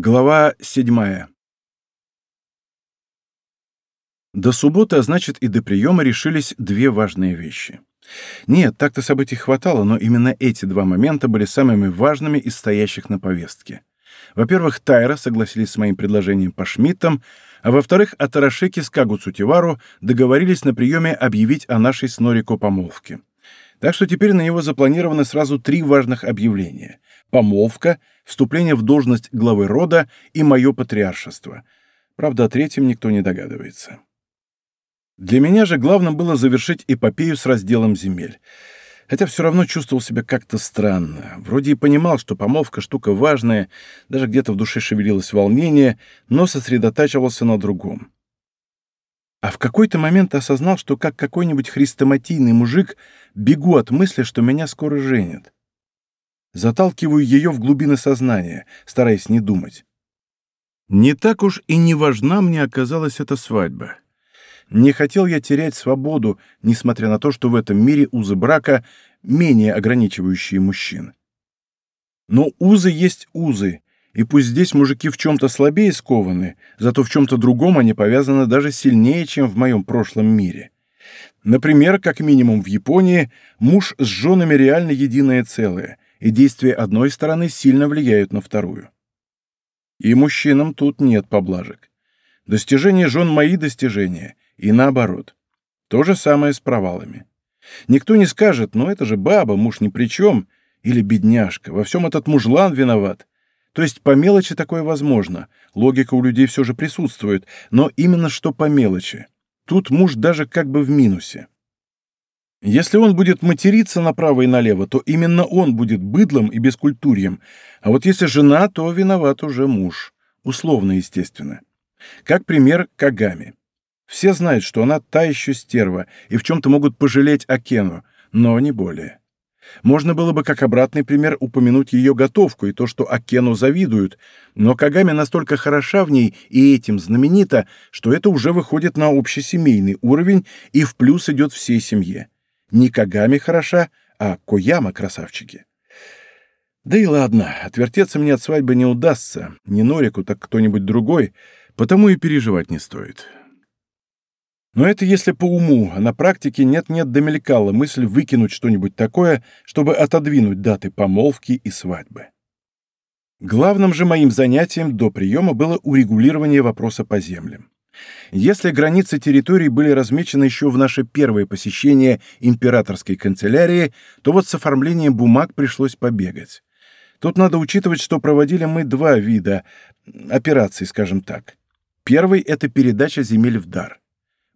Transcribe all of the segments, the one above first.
Глава седьмая. До субботы, а значит и до приема, решились две важные вещи. Нет, так-то событий хватало, но именно эти два момента были самыми важными из стоящих на повестке. Во-первых, Тайра согласились с моим предложением по Шмидтам, а во-вторых, Атарашеки с Кагу Цутивару договорились на приеме объявить о нашей с Норико помолвке. Так что теперь на него запланированы сразу три важных объявления. Помолвка, вступление в должность главы рода и мое патриаршество. Правда, о третьем никто не догадывается. Для меня же главным было завершить эпопею с разделом земель. Хотя все равно чувствовал себя как-то странно. Вроде и понимал, что помолвка — штука важная, даже где-то в душе шевелилось волнение, но сосредотачивался на другом. А в какой-то момент осознал, что как какой-нибудь хрестоматийный мужик бегу от мысли, что меня скоро женят. Заталкиваю ее в глубины сознания, стараясь не думать. Не так уж и не важна мне оказалась эта свадьба. Не хотел я терять свободу, несмотря на то, что в этом мире узы брака менее ограничивающие мужчин. Но узы есть узы, и пусть здесь мужики в чем-то слабее скованы, зато в чем-то другом они повязаны даже сильнее, чем в моем прошлом мире. Например, как минимум в Японии, муж с женами реально единое целое, и действия одной стороны сильно влияют на вторую. И мужчинам тут нет поблажек. Достижения жен — мои достижения, и наоборот. То же самое с провалами. Никто не скажет, ну это же баба, муж ни при чем, или бедняжка, во всем этот мужлан виноват. То есть по мелочи такое возможно, логика у людей все же присутствует, но именно что по мелочи. Тут муж даже как бы в минусе. Если он будет материться направо и налево, то именно он будет быдлом и бескультурьем, а вот если жена, то виноват уже муж. Условно, естественно. Как пример Кагами. Все знают, что она та еще стерва, и в чем-то могут пожалеть Акену, но не более. Можно было бы как обратный пример упомянуть ее готовку и то, что Акену завидуют, но Кагами настолько хороша в ней и этим знаменита, что это уже выходит на общесемейный уровень и в плюс идет всей семье. Не Кагами хороша, а Кояма красавчики. Да и ладно, отвертеться мне от свадьбы не удастся, не Норику, так кто-нибудь другой, потому и переживать не стоит. Но это если по уму, а на практике нет-нет домелькала мысль выкинуть что-нибудь такое, чтобы отодвинуть даты помолвки и свадьбы. Главным же моим занятием до приема было урегулирование вопроса по землям. Если границы территорий были размечены еще в наше первое посещение императорской канцелярии, то вот с оформлением бумаг пришлось побегать. Тут надо учитывать, что проводили мы два вида операций, скажем так. Первый — это передача земель в дар.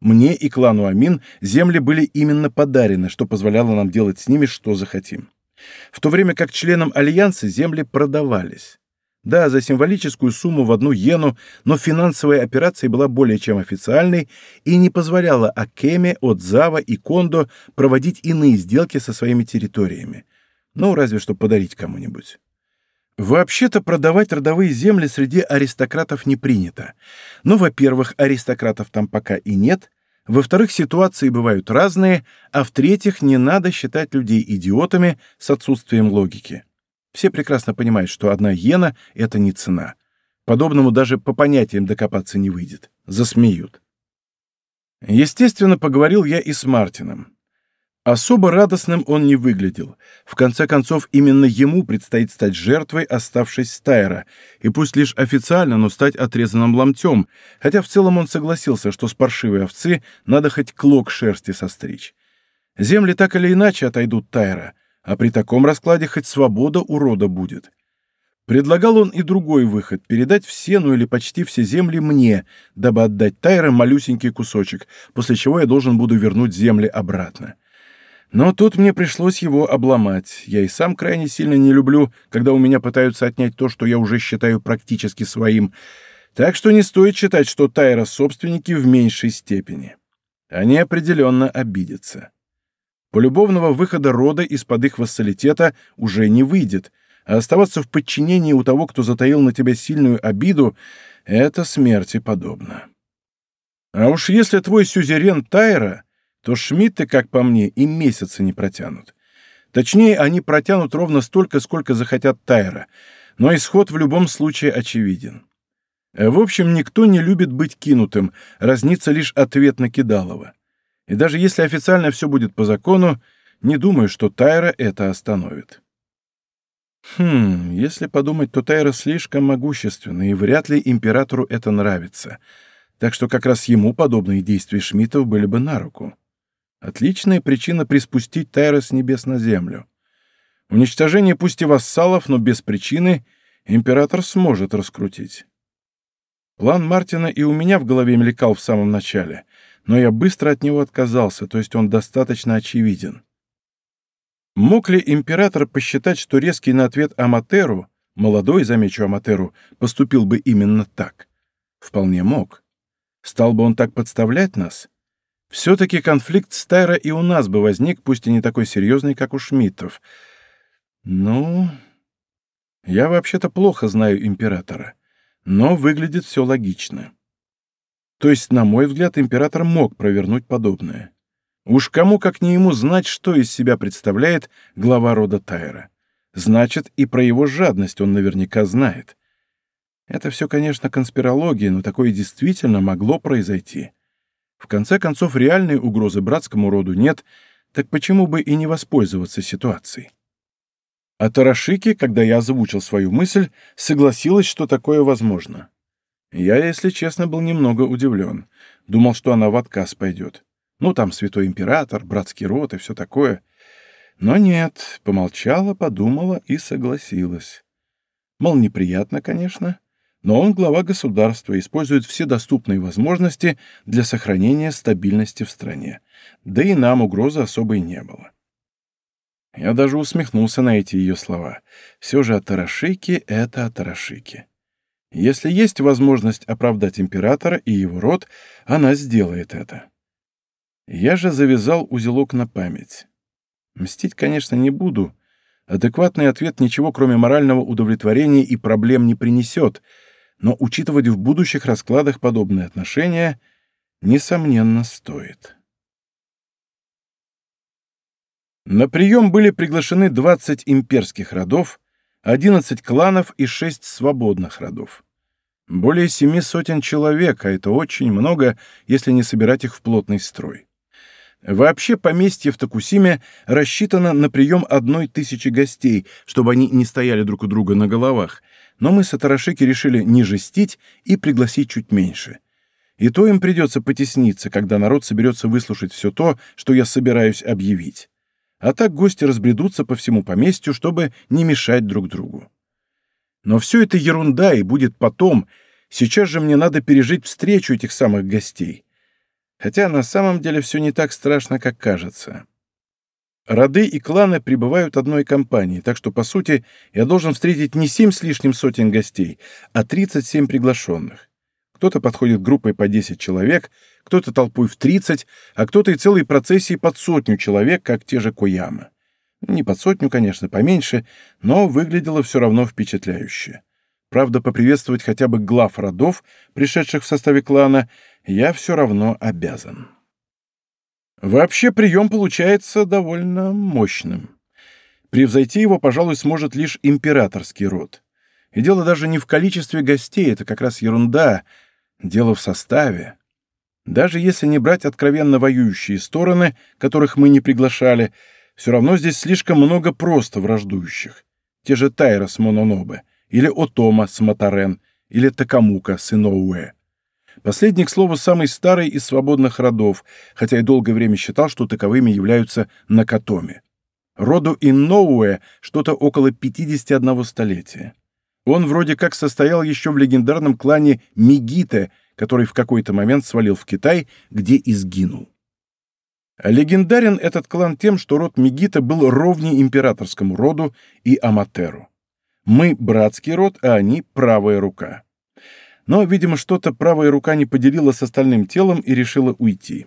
Мне и клану Амин земли были именно подарены, что позволяло нам делать с ними, что захотим. В то время как членам Альянса земли продавались. Да, за символическую сумму в одну йену, но финансовая операция была более чем официальной и не позволяла Акеме, Отзава и Кондо проводить иные сделки со своими территориями. Ну, разве что подарить кому-нибудь. Вообще-то продавать родовые земли среди аристократов не принято. Но, во-первых, аристократов там пока и нет, во-вторых, ситуации бывают разные, а в-третьих, не надо считать людей идиотами с отсутствием логики. Все прекрасно понимают, что одна иена — это не цена. Подобному даже по понятиям докопаться не выйдет. Засмеют. Естественно, поговорил я и с Мартином. Особо радостным он не выглядел. В конце концов, именно ему предстоит стать жертвой оставшись Стайра, и пусть лишь официально, но стать отрезанным ломтем, хотя в целом он согласился, что с паршивой овцы надо хоть клок шерсти состричь. Земли так или иначе отойдут Тайра, а при таком раскладе хоть свобода у рода будет. Предлагал он и другой выход — передать все, ну или почти все земли мне, дабы отдать Тайра малюсенький кусочек, после чего я должен буду вернуть земли обратно. Но тут мне пришлось его обломать. Я и сам крайне сильно не люблю, когда у меня пытаются отнять то, что я уже считаю практически своим. Так что не стоит считать, что Тайра собственники в меньшей степени. Они определенно обидятся. Полюбовного выхода рода из-под их вассалитета уже не выйдет, а оставаться в подчинении у того, кто затаил на тебя сильную обиду, это смерти подобно. А уж если твой сюзерен Тайра то Шмидты, как по мне, и месяца не протянут. Точнее, они протянут ровно столько, сколько захотят Тайра. Но исход в любом случае очевиден. В общем, никто не любит быть кинутым, разнится лишь ответ на Кидалова. И даже если официально все будет по закону, не думаю, что Тайра это остановит. Хм, если подумать, то Тайра слишком могущественна, и вряд ли императору это нравится. Так что как раз ему подобные действия Шмидтов были бы на руку. Отличная причина приспустить Тайра с небес на землю. Уничтожение пусть и вассалов, но без причины император сможет раскрутить. План Мартина и у меня в голове мелькал в самом начале, но я быстро от него отказался, то есть он достаточно очевиден. Мог ли император посчитать, что резкий на ответ Аматеру, молодой, замечу Аматеру, поступил бы именно так? Вполне мог. Стал бы он так подставлять нас? Все-таки конфликт с Тайра и у нас бы возник, пусть и не такой серьезный, как у Шмидтов. Ну, я вообще-то плохо знаю императора, но выглядит все логично. То есть, на мой взгляд, император мог провернуть подобное. Уж кому как не ему знать, что из себя представляет глава рода Тайра. Значит, и про его жадность он наверняка знает. Это все, конечно, конспирология, но такое действительно могло произойти. В конце концов, реальной угрозы братскому роду нет, так почему бы и не воспользоваться ситуацией? А Тарашики, когда я озвучил свою мысль, согласилась, что такое возможно. Я, если честно, был немного удивлен. Думал, что она в отказ пойдет. Ну, там святой император, братский род и все такое. Но нет, помолчала, подумала и согласилась. Мол, неприятно, конечно, но он глава государства, использует все доступные возможности для сохранения стабильности в стране. Да и нам угрозы особой не было. Я даже усмехнулся на эти ее слова. Все же Атарашики — это Атарашики. Если есть возможность оправдать императора и его род, она сделает это. Я же завязал узелок на память. Мстить, конечно, не буду. Адекватный ответ ничего, кроме морального удовлетворения и проблем не принесет, но учитывать в будущих раскладах подобные отношения, несомненно, стоит. На прием были приглашены 20 имперских родов, 11 кланов и 6 свободных родов. Более семи сотен человек, а это очень много, если не собирать их в плотный строй. Вообще поместье в Токусиме рассчитано на прием одной тысячи гостей, чтобы они не стояли друг у друга на головах, но мы с Атарашики решили не жестить и пригласить чуть меньше. И то им придется потесниться, когда народ соберется выслушать все то, что я собираюсь объявить. А так гости разбредутся по всему поместью, чтобы не мешать друг другу. Но все это ерунда и будет потом. Сейчас же мне надо пережить встречу этих самых гостей. Хотя на самом деле все не так страшно, как кажется. Роды и кланы прибывают одной компанией, так что, по сути, я должен встретить не семь с лишним сотен гостей, а 37 приглашенных. Кто-то подходит группой по 10 человек, кто-то толпой в 30, а кто-то и целой процессией под сотню человек, как те же Кояма. Не под сотню, конечно, поменьше, но выглядело все равно впечатляюще. Правда, поприветствовать хотя бы глав родов, пришедших в составе клана, я все равно обязан. Вообще прием получается довольно мощным. Превзойти его, пожалуй, сможет лишь императорский род. И дело даже не в количестве гостей, это как раз ерунда. Дело в составе. Даже если не брать откровенно воюющие стороны, которых мы не приглашали, все равно здесь слишком много просто враждующих. Те же Тайра с Мононобе, или Отома с Матарен, или Такамука с Иноуэ. Последний, к слову, самый старый из свободных родов, хотя и долгое время считал, что таковыми являются Накатоми. Роду Инноуэ что-то около 51 столетия. Он вроде как состоял еще в легендарном клане Мигите, который в какой-то момент свалил в Китай, где и сгинул. Легендарен этот клан тем, что род Мигита был ровней императорскому роду и Аматеру. Мы — братский род, а они — правая рука. Но, видимо, что-то правая рука не поделила с остальным телом и решила уйти.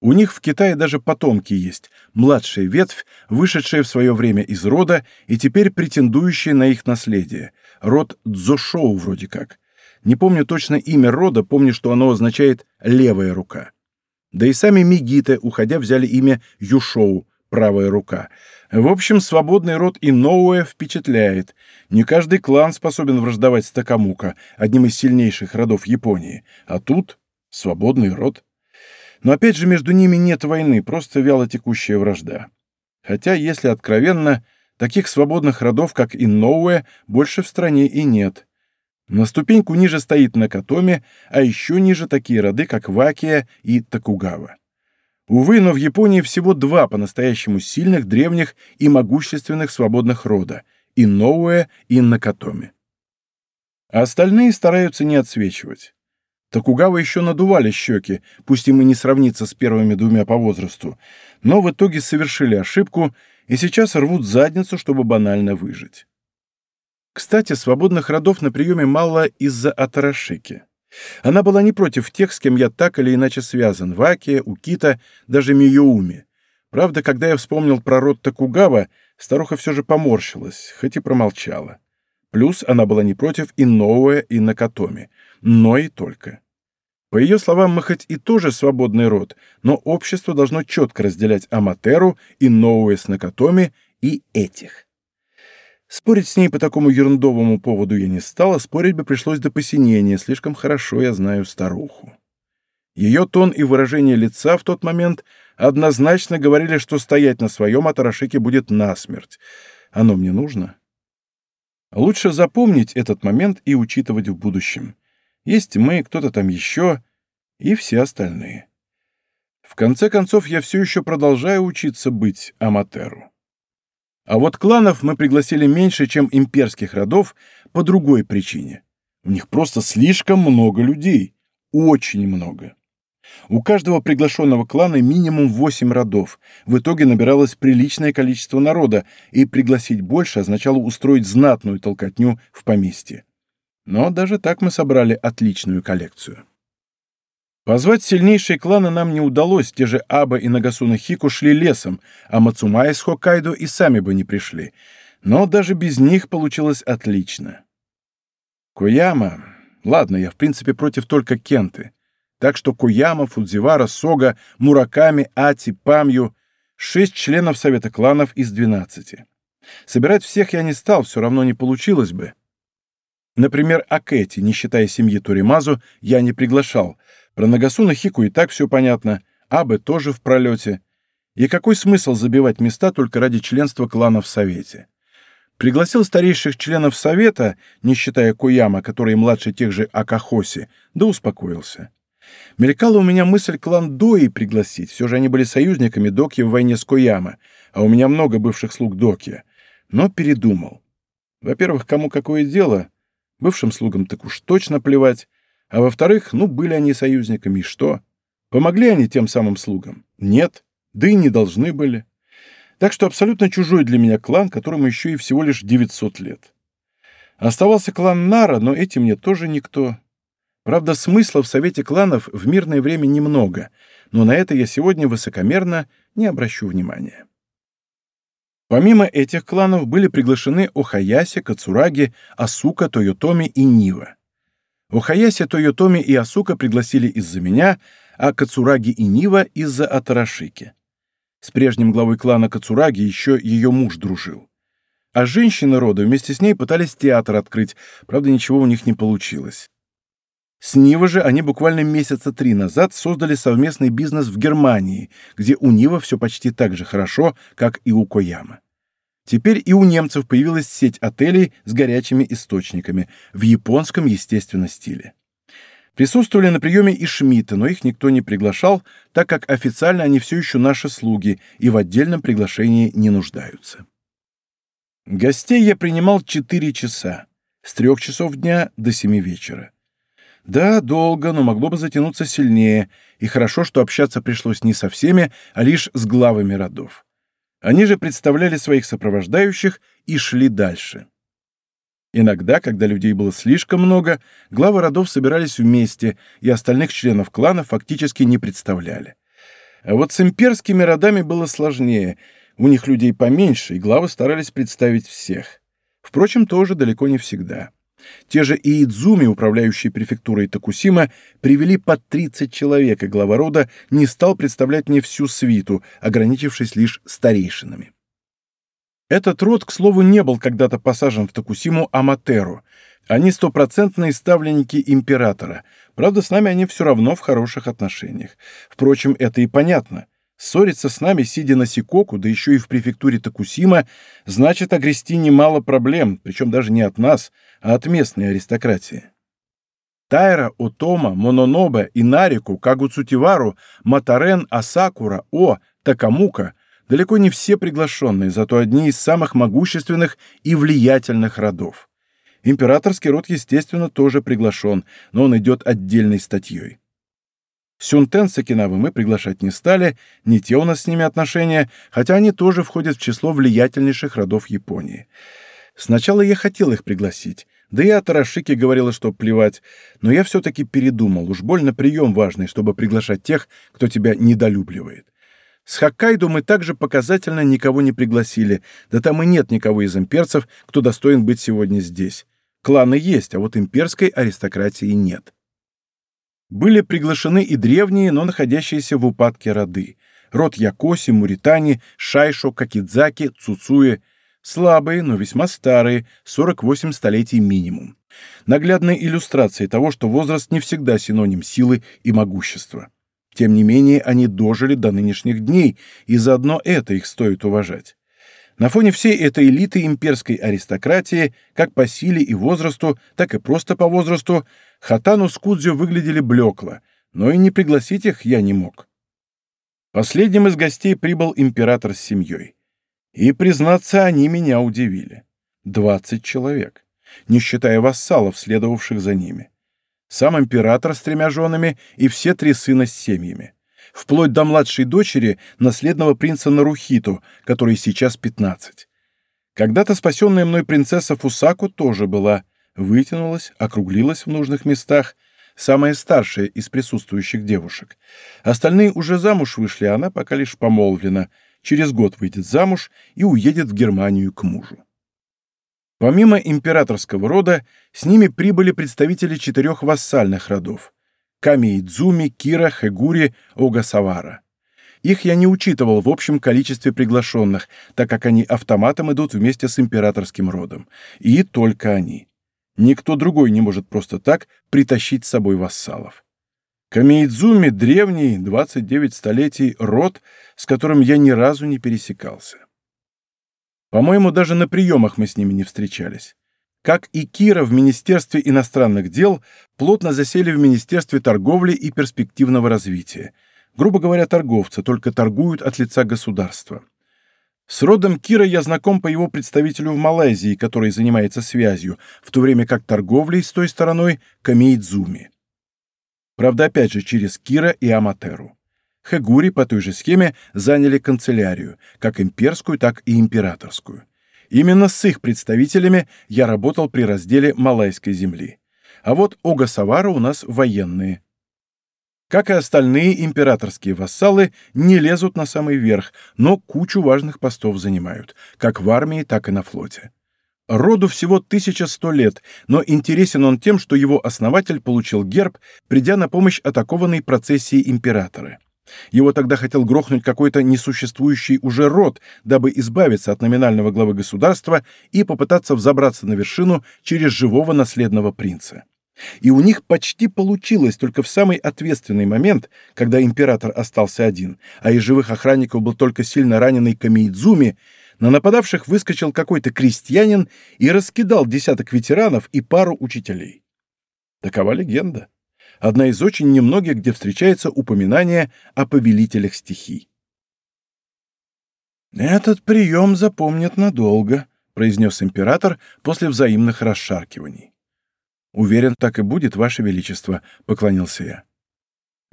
У них в Китае даже потомки есть, младшая ветвь, вышедшая в свое время из рода и теперь претендующая на их наследие. Род Дзошоу вроде как. Не помню точно имя рода, помню, что оно означает «левая рука». Да и сами Мигиты, уходя, взяли имя Юшоу, правая рука. В общем, свободный род Иноуэ впечатляет. Не каждый клан способен враждовать с Такамука, одним из сильнейших родов Японии. А тут свободный род. Но опять же, между ними нет войны, просто вяло текущая вражда. Хотя, если откровенно, таких свободных родов, как Инноуэ, больше в стране и нет. На ступеньку ниже стоит Накатоми, а еще ниже такие роды, как Вакия и Такугава. Увы, но в Японии всего два по-настоящему сильных, древних и могущественных свободных рода — Инноуэ и Накатоми. А остальные стараются не отсвечивать. Токугава еще надували щеки, пусть им и не сравнится с первыми двумя по возрасту, но в итоге совершили ошибку и сейчас рвут задницу, чтобы банально выжить. Кстати, свободных родов на приеме мало из-за Атарашики. Она была не против тех, с кем я так или иначе связан, Вакия, Укита, даже Миюуми. Правда, когда я вспомнил про род Токугава, старуха все же поморщилась, хоть и промолчала. Плюс она была не против и Ноуэ, и Накатоми. Но и только. По ее словам, мы хоть и тоже свободный род, но общество должно четко разделять Аматеру, и Ноуэ с Накатоми и этих. Спорить с ней по такому ерундовому поводу я не стала, спорить бы пришлось до посинения, слишком хорошо я знаю старуху. Ее тон и выражение лица в тот момент однозначно говорили, что стоять на своем Атарашике будет насмерть. Оно мне нужно? Лучше запомнить этот момент и учитывать в будущем. Есть мы, кто-то там еще и все остальные. В конце концов, я все еще продолжаю учиться быть Аматеру. А вот кланов мы пригласили меньше, чем имперских родов, по другой причине. У них просто слишком много людей. Очень много. У каждого приглашенного клана минимум 8 родов. В итоге набиралось приличное количество народа, и пригласить больше означало устроить знатную толкотню в поместье. Но даже так мы собрали отличную коллекцию. Позвать сильнейшие кланы нам не удалось, те же Аба и Нагасуна Хику шли лесом, а Мацумай с Хоккайдо и сами бы не пришли. Но даже без них получилось отлично. Куяма... Ладно, я в принципе против только Кенты. Так что Куяма, Фудзивара, Сога, Мураками, Ати, Памью — шесть членов Совета кланов из двенадцати. Собирать всех я не стал, все равно не получилось бы. Например, Акэти, не считая семьи Туримазу, я не приглашал — про Нагасуна Хику и так все понятно, Абы тоже в пролете. И какой смысл забивать места только ради членства клана в Совете? Пригласил старейших членов Совета, не считая Куяма, который младше тех же Акахоси, да успокоился. Мелькала у меня мысль клан Дои пригласить, все же они были союзниками Доки в войне с Куяма, а у меня много бывших слуг Доки. Но передумал. Во-первых, кому какое дело? Бывшим слугам так уж точно плевать, а во-вторых, ну, были они союзниками, и что? Помогли они тем самым слугам? Нет, да и не должны были. Так что абсолютно чужой для меня клан, которому еще и всего лишь 900 лет. Оставался клан Нара, но этим мне тоже никто. Правда, смысла в совете кланов в мирное время немного, но на это я сегодня высокомерно не обращу внимания. Помимо этих кланов были приглашены Охаяси, Кацураги, Асука, Тойотоми и Нива. Охаяси, Тойотоми и Асука пригласили из-за меня, а Кацураги и Нива — из-за Атарашики. С прежним главой клана Кацураги еще ее муж дружил. А женщины рода вместе с ней пытались театр открыть, правда, ничего у них не получилось. С Нива же они буквально месяца три назад создали совместный бизнес в Германии, где у Нива все почти так же хорошо, как и у Кояма. Теперь и у немцев появилась сеть отелей с горячими источниками в японском, естественно, стиле. Присутствовали на приеме и Шмидты, но их никто не приглашал, так как официально они все еще наши слуги и в отдельном приглашении не нуждаются. Гостей я принимал 4 часа, с 3 часов дня до 7 вечера. Да, долго, но могло бы затянуться сильнее, и хорошо, что общаться пришлось не со всеми, а лишь с главами родов. Они же представляли своих сопровождающих и шли дальше. Иногда, когда людей было слишком много, главы родов собирались вместе, и остальных членов клана фактически не представляли. А вот с имперскими родами было сложнее, у них людей поменьше, и главы старались представить всех. Впрочем, тоже далеко не всегда. Те же Иидзуми, управляющие префектурой Токусима, привели по 30 человек, и глава рода не стал представлять мне всю свиту, ограничившись лишь старейшинами. Этот род, к слову, не был когда-то посажен в Токусиму Аматеру. Они стопроцентные ставленники императора. Правда, с нами они все равно в хороших отношениях. Впрочем, это и понятно. Ссориться с нами, сидя на Сикоку, да еще и в префектуре Токусима, значит огрести немало проблем, причем даже не от нас, а от местной аристократии. Тайра, Отома, Мононобе, Инарику, Кагуцутивару, Матарен, Асакура, О, Такамука — далеко не все приглашенные, зато одни из самых могущественных и влиятельных родов. Императорский род, естественно, тоже приглашен, но он идет отдельной статьей. Сюнтен с Окинавы мы приглашать не стали, не те у нас с ними отношения, хотя они тоже входят в число влиятельнейших родов Японии. Сначала я хотел их пригласить, да и о Тарашике говорила, что плевать, но я все-таки передумал, уж больно прием важный, чтобы приглашать тех, кто тебя недолюбливает. С Хоккайдо мы также показательно никого не пригласили, да там и нет никого из имперцев, кто достоин быть сегодня здесь. Кланы есть, а вот имперской аристократии нет. Были приглашены и древние, но находящиеся в упадке роды. Род Якоси, Муритани, Шайшо, Какидзаки, Цуцуи. Слабые, но весьма старые, 48 столетий минимум. Наглядные иллюстрации того, что возраст не всегда синоним силы и могущества. Тем не менее, они дожили до нынешних дней, и заодно это их стоит уважать. На фоне всей этой элиты имперской аристократии, как по силе и возрасту, так и просто по возрасту, Хатану с Кудзю выглядели блекло, но и не пригласить их я не мог. Последним из гостей прибыл император с семьей. И, признаться, они меня удивили. Двадцать человек, не считая вассалов, следовавших за ними сам император с тремя женами и все три сына с семьями. Вплоть до младшей дочери, наследного принца Нарухиту, которой сейчас 15. Когда-то спасенная мной принцесса Фусаку тоже была. Вытянулась, округлилась в нужных местах, самая старшая из присутствующих девушек. Остальные уже замуж вышли, а она пока лишь помолвлена. Через год выйдет замуж и уедет в Германию к мужу. Помимо императорского рода, с ними прибыли представители четырех вассальных родов – Камиидзуми, Кира, Хэгури, Огасавара. Их я не учитывал в общем количестве приглашенных, так как они автоматом идут вместе с императорским родом. И только они. Никто другой не может просто так притащить с собой вассалов. Камиидзуми – древний, 29 столетий, род, с которым я ни разу не пересекался. По-моему, даже на приемах мы с ними не встречались. Как и Кира в Министерстве иностранных дел, плотно засели в Министерстве торговли и перспективного развития. Грубо говоря, торговцы, только торгуют от лица государства. С родом Кира я знаком по его представителю в Малайзии, который занимается связью, в то время как торговлей с той стороной Камиидзуми. Правда, опять же, через Кира и Аматеру. Хагури по той же схеме заняли канцелярию, как имперскую, так и императорскую. Именно с их представителями я работал при разделе Малайской земли. А вот Огасавара у нас военные. Как и остальные императорские вассалы, не лезут на самый верх, но кучу важных постов занимают, как в армии, так и на флоте. Роду всего 1100 лет, но интересен он тем, что его основатель получил герб, придя на помощь атакованной процессии императора. Его тогда хотел грохнуть какой-то несуществующий уже род, дабы избавиться от номинального главы государства и попытаться взобраться на вершину через живого наследного принца. И у них почти получилось только в самый ответственный момент, когда император остался один, а из живых охранников был только сильно раненый Камиидзуми, на нападавших выскочил какой-то крестьянин и раскидал десяток ветеранов и пару учителей. Такова легенда одна из очень немногих, где встречается упоминание о повелителях стихий. «Этот прием запомнят надолго», — произнес император после взаимных расшаркиваний. «Уверен, так и будет, Ваше Величество», — поклонился я.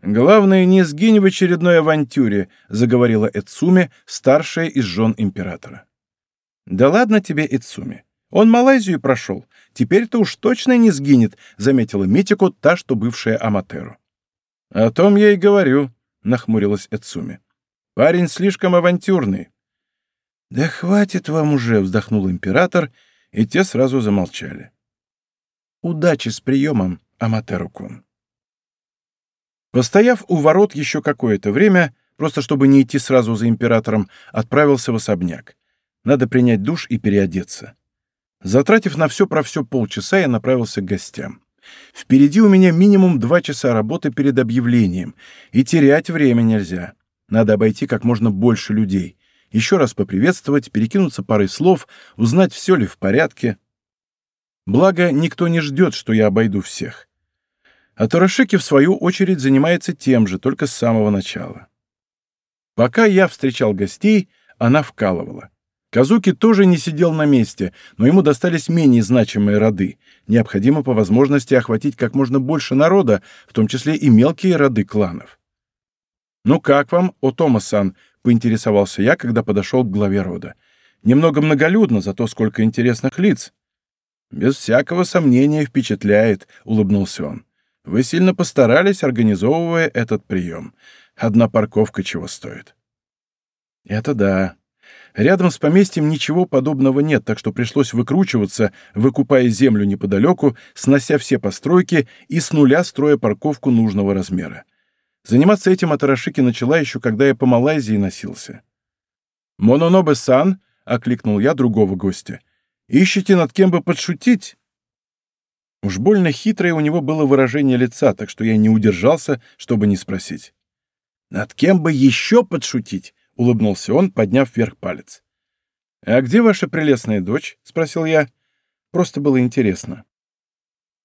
«Главное, не сгинь в очередной авантюре», — заговорила Эцуми, старшая из жен императора. «Да ладно тебе, Эцуми. Он Малайзию прошел. Теперь-то уж точно не сгинет», — заметила Митику, та, что бывшая Аматеру. «О том я и говорю», — нахмурилась Эцуми. «Парень слишком авантюрный». «Да хватит вам уже», — вздохнул император, и те сразу замолчали. Удачи с приемом, Аматеру-кун. Постояв у ворот еще какое-то время, просто чтобы не идти сразу за императором, отправился в особняк. Надо принять душ и переодеться. Затратив на все про все полчаса, я направился к гостям. Впереди у меня минимум два часа работы перед объявлением, и терять время нельзя. Надо обойти как можно больше людей, еще раз поприветствовать, перекинуться парой слов, узнать, все ли в порядке. Благо, никто не ждет, что я обойду всех. А Тарашики, в свою очередь, занимается тем же, только с самого начала. Пока я встречал гостей, она вкалывала. Казуки тоже не сидел на месте, но ему достались менее значимые роды. Необходимо по возможности охватить как можно больше народа, в том числе и мелкие роды кланов. «Ну как вам, Отома-сан?» — поинтересовался я, когда подошел к главе рода. «Немного многолюдно, зато сколько интересных лиц». «Без всякого сомнения впечатляет», — улыбнулся он. «Вы сильно постарались, организовывая этот прием. Одна парковка чего стоит». «Это да», Рядом с поместьем ничего подобного нет, так что пришлось выкручиваться, выкупая землю неподалеку, снося все постройки и с нуля строя парковку нужного размера. Заниматься этим Атарашики начала еще, когда я по Малайзии носился. «Мононобе-сан!» — окликнул я другого гостя. «Ищете над кем бы подшутить?» Уж больно хитрое у него было выражение лица, так что я не удержался, чтобы не спросить. «Над кем бы еще подшутить?» — улыбнулся он, подняв вверх палец. «А где ваша прелестная дочь?» — спросил я. Просто было интересно.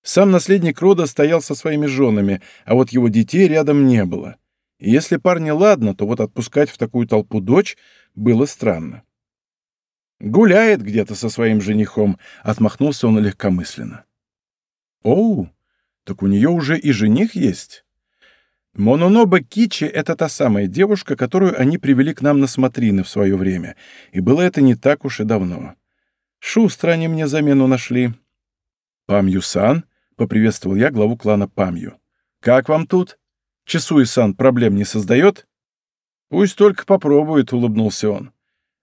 Сам наследник рода стоял со своими женами, а вот его детей рядом не было. И если парни ладно, то вот отпускать в такую толпу дочь было странно. «Гуляет где-то со своим женихом», — отмахнулся он легкомысленно. «Оу, так у нее уже и жених есть?» Мононоба Кичи — это та самая девушка, которую они привели к нам на смотрины в свое время, и было это не так уж и давно. Шустро они мне замену нашли. «Памью-сан», — поприветствовал я главу клана Памью. «Как вам тут? Чесуи-сан проблем не создает?» «Пусть только попробует», — улыбнулся он.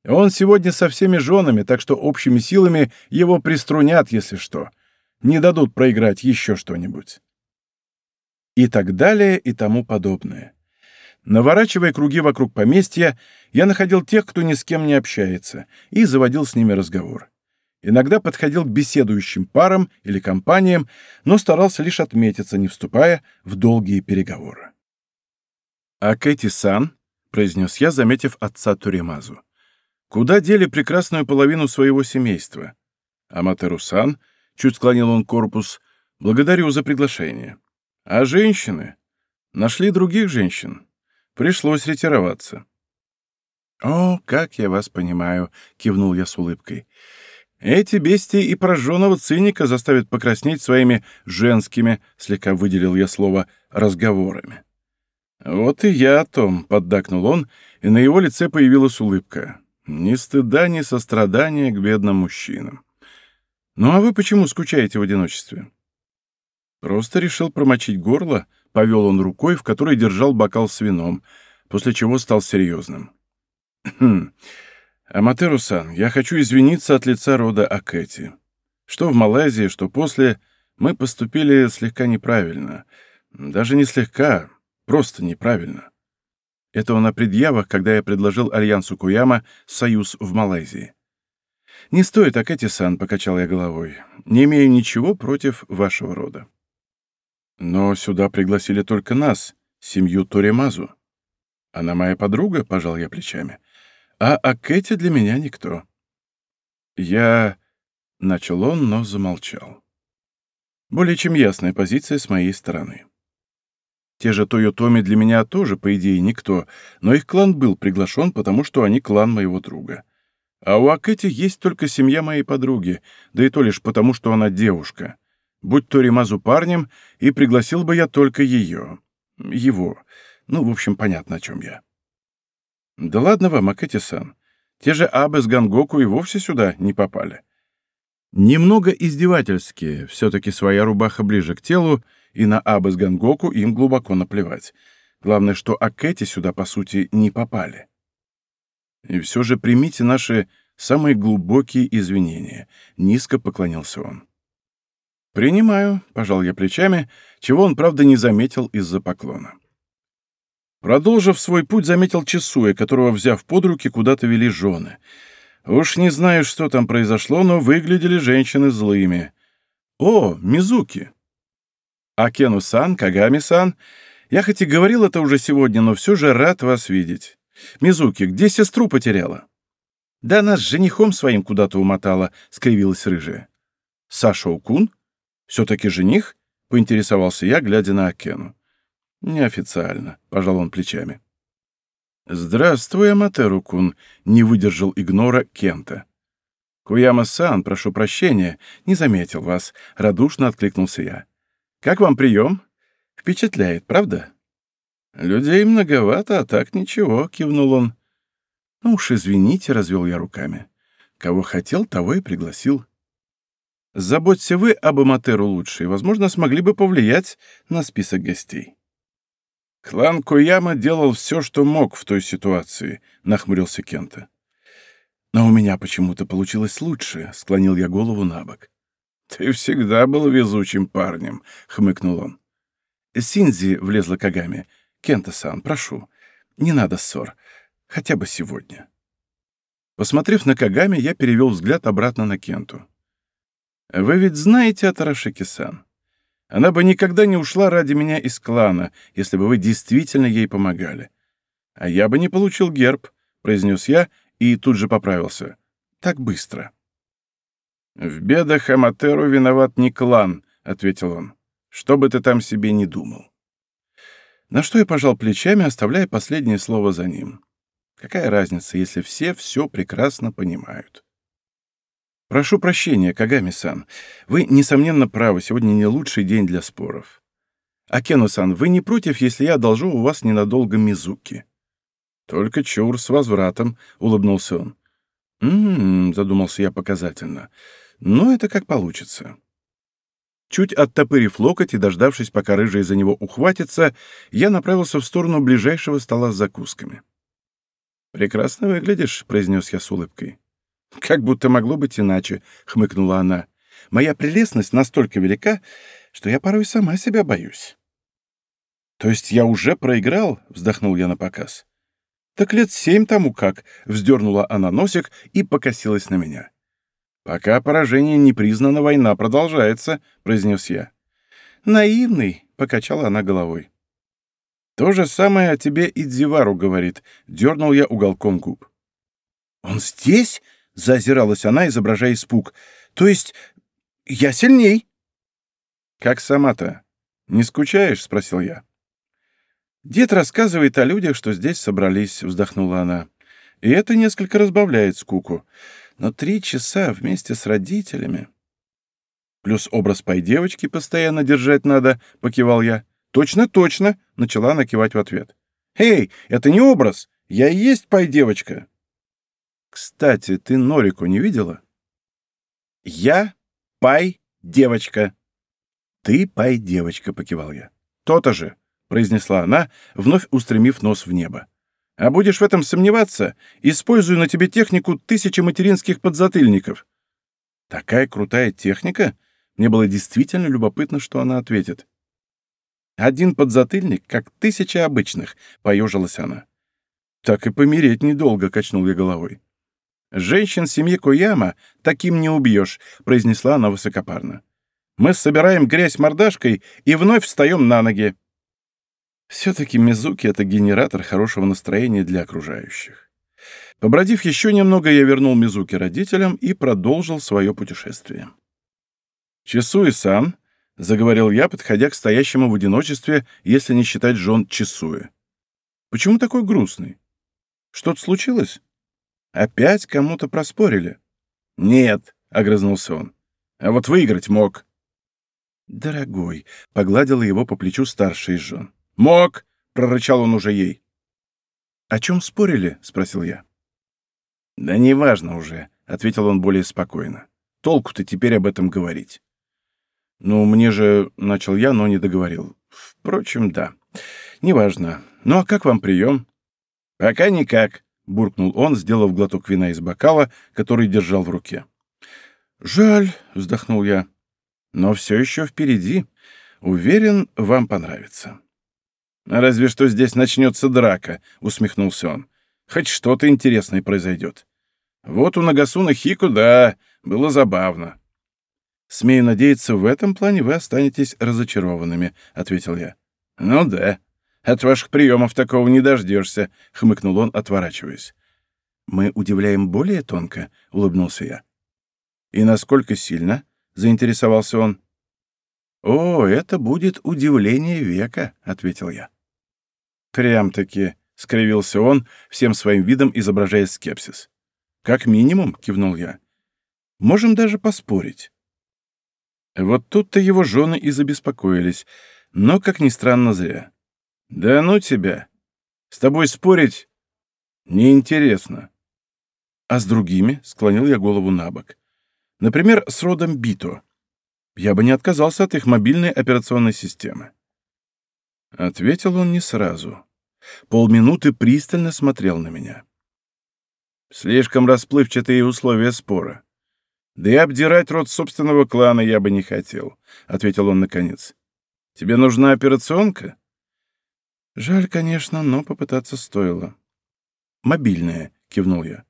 «Он сегодня со всеми женами, так что общими силами его приструнят, если что. Не дадут проиграть еще что-нибудь» и так далее и тому подобное. Наворачивая круги вокруг поместья, я находил тех, кто ни с кем не общается, и заводил с ними разговор. Иногда подходил к беседующим парам или компаниям, но старался лишь отметиться, не вступая в долгие переговоры. «А Кэти-сан?» — произнес я, заметив отца Туремазу. «Куда дели прекрасную половину своего семейства?» «Аматеру-сан?» — чуть склонил он корпус. «Благодарю за приглашение». А женщины? Нашли других женщин. Пришлось ретироваться. «О, как я вас понимаю», — кивнул я с улыбкой. «Эти бестии и прожженного циника заставят покраснеть своими женскими, — слегка выделил я слово, — разговорами». «Вот и я о том», — поддакнул он, и на его лице появилась улыбка. «Ни стыда, ни сострадания к бедным мужчинам». «Ну а вы почему скучаете в одиночестве?» Просто решил промочить горло, повел он рукой, в которой держал бокал с вином, после чего стал серьезным. «Хм. Аматеру-сан, я хочу извиниться от лица рода Акэти. Что в Малайзии, что после, мы поступили слегка неправильно. Даже не слегка, просто неправильно. Это он о предъявах, когда я предложил Альянсу Куяма союз в Малайзии. «Не стоит, Акэти-сан», — покачал я головой. «Не имею ничего против вашего рода». Но сюда пригласили только нас, семью Торемазу. Она моя подруга, пожал я плечами. А Акэти для меня никто. Я... Начал он, но замолчал. Более чем ясная позиция с моей стороны. Те же Тойотоми для меня тоже, по идее, никто, но их клан был приглашен, потому что они клан моего друга. А у Акэти есть только семья моей подруги, да и то лишь потому, что она девушка будь то Римазу парнем, и пригласил бы я только ее. Его. Ну, в общем, понятно, о чем я. Да ладно вам, Акэти-сан. Те же Абы с Гангоку и вовсе сюда не попали. Немного издевательски, все-таки своя рубаха ближе к телу, и на Абы с Гангоку им глубоко наплевать. Главное, что Акэти сюда, по сути, не попали. И все же примите наши самые глубокие извинения, — низко поклонился он. «Принимаю», — пожал я плечами, чего он, правда, не заметил из-за поклона. Продолжив свой путь, заметил Чесуя, которого, взяв под руки, куда-то вели жены. Уж не знаю, что там произошло, но выглядели женщины злыми. «О, Мизуки!» «Акену-сан, Кагами-сан, я хоть и говорил это уже сегодня, но все же рад вас видеть. Мизуки, где сестру потеряла?» «Да нас с женихом своим куда-то умотала», — скривилась рыжая. «Саша Укун?» «Все-таки жених?» — поинтересовался я, глядя на Акену. «Неофициально», — пожал он плечами. «Здравствуй, Аматеру-кун», — не выдержал игнора Кента. «Куяма-сан, прошу прощения, не заметил вас», — радушно откликнулся я. «Как вам прием? Впечатляет, правда?» «Людей многовато, а так ничего», — кивнул он. «Ну уж извините», — развел я руками. «Кого хотел, того и пригласил». Заботься вы об Аматеру лучше, и, возможно, смогли бы повлиять на список гостей. Клан Кояма делал все, что мог в той ситуации, нахмурился Кента. Но у меня почему-то получилось лучше, склонил я голову на бок. Ты всегда был везучим парнем, хмыкнул он. Синзи влезла Кагами. Кента-сан, прошу, не надо ссор, хотя бы сегодня. Посмотрев на Кагами, я перевел взгляд обратно на Кенту. Вы ведь знаете о Тарашики-сан. Она бы никогда не ушла ради меня из клана, если бы вы действительно ей помогали. А я бы не получил герб, произнес я и тут же поправился. Так быстро. В бедах Аматеру виноват не клан, ответил он. Что бы ты там себе не думал. На что я пожал плечами, оставляя последнее слово за ним. Какая разница, если все все прекрасно понимают? «Прошу прощения, Кагами-сан. Вы, несомненно, правы, сегодня не лучший день для споров. Акену-сан, вы не против, если я одолжу у вас ненадолго Мизуки?» «Только чур с возвратом», — улыбнулся он. «М-м-м», задумался я показательно. «Ну, это как получится». Чуть оттопырив локоть и дождавшись, пока рыжий за него ухватится, я направился в сторону ближайшего стола с закусками. «Прекрасно выглядишь», — произнес я с улыбкой. «Как будто могло быть иначе», — хмыкнула она. «Моя прелестность настолько велика, что я порой сама себя боюсь». «То есть я уже проиграл?» — вздохнул я на показ. «Так лет семь тому как», — вздернула она носик и покосилась на меня. «Пока поражение не признано, война продолжается», — произнес я. «Наивный», — покачала она головой. «То же самое о тебе и Дзивару говорит», — дернул я уголком губ. «Он здесь?» Зазиралась она, изображая испуг. «То есть я сильней?» «Как сама-то? Не скучаешь?» — спросил я. «Дед рассказывает о людях, что здесь собрались», — вздохнула она. «И это несколько разбавляет скуку. Но три часа вместе с родителями...» «Плюс образ пай-девочки постоянно держать надо», — покивал я. «Точно, точно!» — начала она кивать в ответ. «Эй, это не образ! Я и есть пай-девочка!» Кстати, ты Норику не видела? Я пай девочка. Ты пай девочка, покивал я. То-то же, произнесла она, вновь устремив нос в небо. А будешь в этом сомневаться, использую на тебе технику тысячи материнских подзатыльников. Такая крутая техника? Мне было действительно любопытно, что она ответит. Один подзатыльник, как тысяча обычных, поежилась она. Так и помереть недолго, качнул я головой. «Женщин семьи Куяма таким не убьешь», — произнесла она высокопарно. «Мы собираем грязь мордашкой и вновь встаем на ноги». Все-таки Мизуки — это генератор хорошего настроения для окружающих. Побродив еще немного, я вернул Мизуки родителям и продолжил свое путешествие. «Чесуи-сан», — заговорил я, подходя к стоящему в одиночестве, если не считать жен Чесуи. «Почему такой грустный? Что-то случилось?» Опять кому-то проспорили? Нет, огрызнулся он. А вот выиграть мог. Дорогой, погладила его по плечу старший из жен. Мог, прорычал он уже ей. О чем спорили? спросил я. Да неважно уже, ответил он более спокойно. Толку-то теперь об этом говорить. Ну, мне же, начал я, но не договорил. Впрочем, да. Неважно. Ну а как вам прием? Пока никак, — буркнул он, сделав глоток вина из бокала, который держал в руке. «Жаль», — вздохнул я. Но все еще впереди. Уверен, вам понравится. «Разве что здесь начнется драка», — усмехнулся он. «Хоть что-то интересное произойдет. Вот у Нагасуна Хику, да, было забавно». «Смею надеяться, в этом плане вы останетесь разочарованными», — ответил я. «Ну да. От ваших приемов такого не дождешься», — хмыкнул он, отворачиваясь. «Мы удивляем более тонко», — улыбнулся я. «И насколько сильно?» — заинтересовался он. «О, это будет удивление века», — ответил я. «Прям-таки», — скривился он, всем своим видом изображая скепсис. «Как минимум», — кивнул я. «Можем даже поспорить». Вот тут-то его жены и забеспокоились, но, как ни странно, зря. «Да ну тебя! С тобой спорить неинтересно». «А с другими?» — склонил я голову на бок. «Например, с родом Бито. Я бы не отказался от их мобильной операционной системы». Ответил он не сразу. Полминуты пристально смотрел на меня. Слишком расплывчатые условия спора. Да и обдирать род собственного клана я бы не хотел, — ответил он наконец. Тебе нужна операционка? Жаль, конечно, но попытаться стоило. Мобильная, — кивнул я.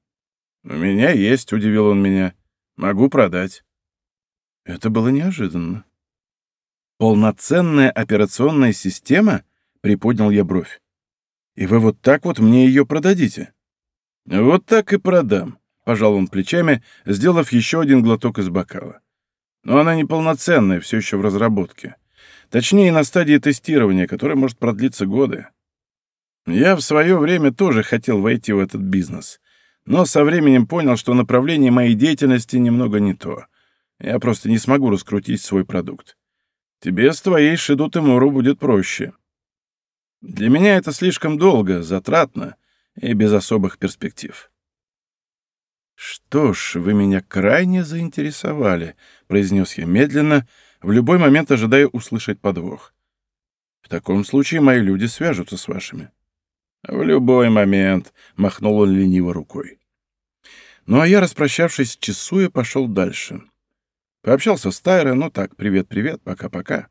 У меня есть, — удивил он меня. Могу продать. Это было неожиданно. Полноценная операционная система? — приподнял я бровь. И вы вот так вот мне ее продадите? Вот так и продам. Пожал он плечами, сделав еще один глоток из бокала. Но она неполноценная, все еще в разработке. Точнее, на стадии тестирования, которое может продлиться годы. Я в свое время тоже хотел войти в этот бизнес, но со временем понял, что направление моей деятельности немного не то. Я просто не смогу раскрутить свой продукт. Тебе с твоей Шиду Тимуру будет проще. Для меня это слишком долго, затратно и без особых перспектив. «Что ж, вы меня крайне заинтересовали», — произнес я медленно, в любой момент ожидая услышать подвох. «В таком случае мои люди свяжутся с вашими». «В любой момент», — махнул он лениво рукой. Ну а я, распрощавшись с Чесуя, пошел дальше. Пообщался с Тайро, ну так, привет-привет, пока-пока.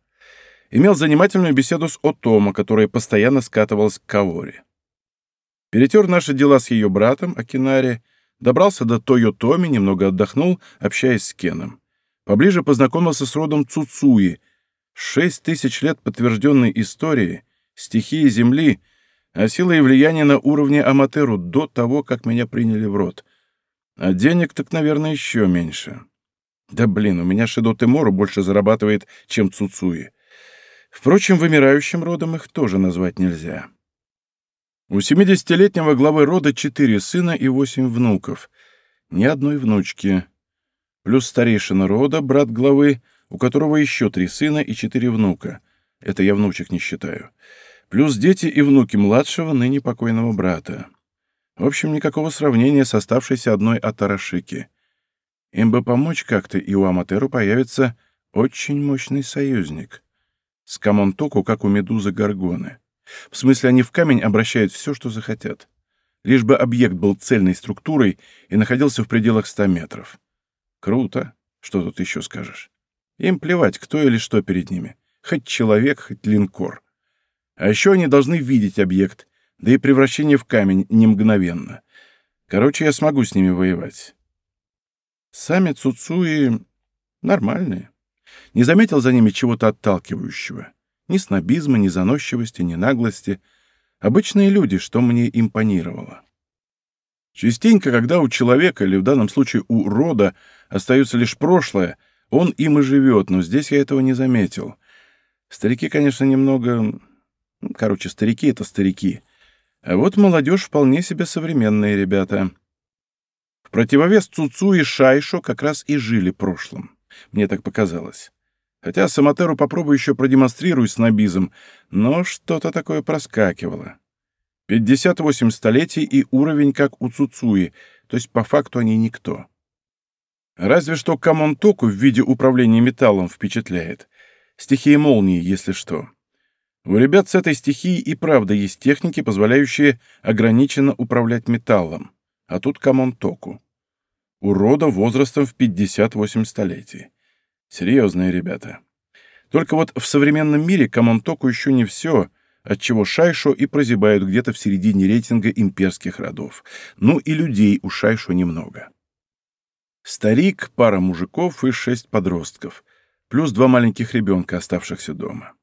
Имел занимательную беседу с Отомо, которая постоянно скатывалась к Каоре. Перетер наши дела с ее братом, Акинари, Добрался до Тойотоми, немного отдохнул, общаясь с Кеном. Поближе познакомился с родом Цуцуи. Шесть тысяч лет подтвержденной истории, стихии Земли, а сила и влияние на уровне Аматеру до того, как меня приняли в рот. А денег так, наверное, еще меньше. Да блин, у меня Шидо Тимору больше зарабатывает, чем Цуцуи. Впрочем, вымирающим родом их тоже назвать нельзя. У 70-летнего главы рода четыре сына и восемь внуков. Ни одной внучки. Плюс старейшина рода, брат главы, у которого еще три сына и четыре внука. Это я внучек не считаю. Плюс дети и внуки младшего, ныне покойного брата. В общем, никакого сравнения с оставшейся одной Атарашики. Им бы помочь как-то, и у Аматеру появится очень мощный союзник. С Камонтоку, как у медузы Гаргоны. В смысле, они в камень обращают все, что захотят. Лишь бы объект был цельной структурой и находился в пределах 100 метров. Круто. Что тут еще скажешь? Им плевать, кто или что перед ними. Хоть человек, хоть линкор. А еще они должны видеть объект, да и превращение в камень не мгновенно. Короче, я смогу с ними воевать. Сами Цуцуи нормальные. Не заметил за ними чего-то отталкивающего. Ни снобизма, ни заносчивости, ни наглости. Обычные люди, что мне импонировало. Частенько, когда у человека, или в данном случае у рода, остается лишь прошлое, он им и живет, но здесь я этого не заметил. Старики, конечно, немного... Короче, старики — это старики. А вот молодежь вполне себе современные ребята. В противовес Цуцу и Шайшо как раз и жили прошлым. Мне так показалось. Хотя Самотеру попробую еще продемонстрируй снобизм, но что-то такое проскакивало. 58 столетий и уровень как у Цуцуи, то есть по факту они никто. Разве что Камонтоку в виде управления металлом впечатляет. Стихия молнии, если что. У ребят с этой стихией и правда есть техники, позволяющие ограниченно управлять металлом. А тут Камонтоку. Урода возрастом в 58 столетий. Серьезные ребята. Только вот в современном мире Камонтоку еще не все, отчего Шайшо и прозябают где-то в середине рейтинга имперских родов. Ну и людей у Шайшо немного. Старик, пара мужиков и шесть подростков, плюс два маленьких ребенка, оставшихся дома.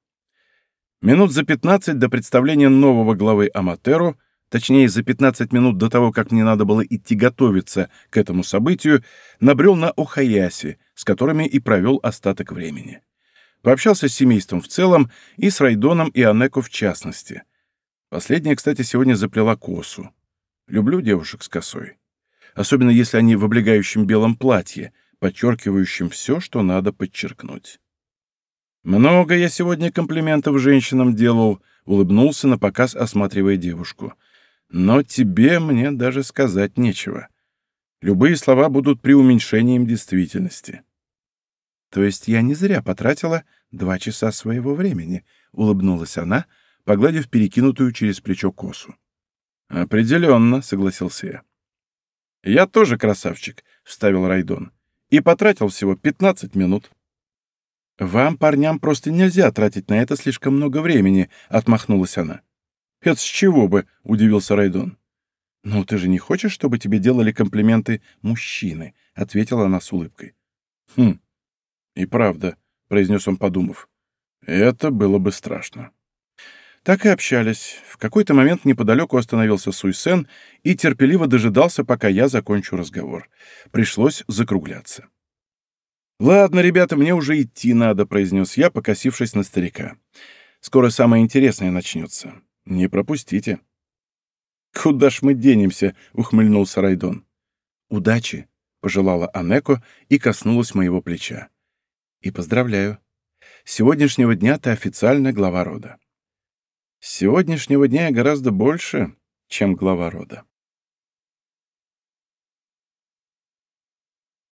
Минут за пятнадцать до представления нового главы Аматеру, точнее, за пятнадцать минут до того, как мне надо было идти готовиться к этому событию, набрел на Охаяси, с которыми и провел остаток времени. Пообщался с семейством в целом и с Райдоном и Анеко в частности. Последняя, кстати, сегодня заплела косу. Люблю девушек с косой. Особенно если они в облегающем белом платье, подчеркивающем все, что надо подчеркнуть. «Много я сегодня комплиментов женщинам делал», — улыбнулся на показ, осматривая девушку. «Но тебе мне даже сказать нечего. Любые слова будут преуменьшением действительности». То есть я не зря потратила два часа своего времени, — улыбнулась она, погладив перекинутую через плечо косу. «Определенно», — согласился я. «Я тоже красавчик», — вставил Райдон, — «и потратил всего пятнадцать минут». «Вам, парням, просто нельзя тратить на это слишком много времени», — отмахнулась она. «Это с чего бы?» — удивился Райдон. «Ну, ты же не хочешь, чтобы тебе делали комплименты мужчины?» — ответила она с улыбкой. «Хм, «И правда», — произнес он, подумав, — «это было бы страшно». Так и общались. В какой-то момент неподалеку остановился Суйсен и терпеливо дожидался, пока я закончу разговор. Пришлось закругляться. «Ладно, ребята, мне уже идти надо», — произнес я, покосившись на старика. «Скоро самое интересное начнется. Не пропустите». «Куда ж мы денемся?» — ухмыльнулся Райдон. «Удачи», — пожелала Анеко и коснулась моего плеча. И поздравляю. С сегодняшнего дня ты официально глава рода. Сегодняшнего дня я гораздо больше, чем глава рода.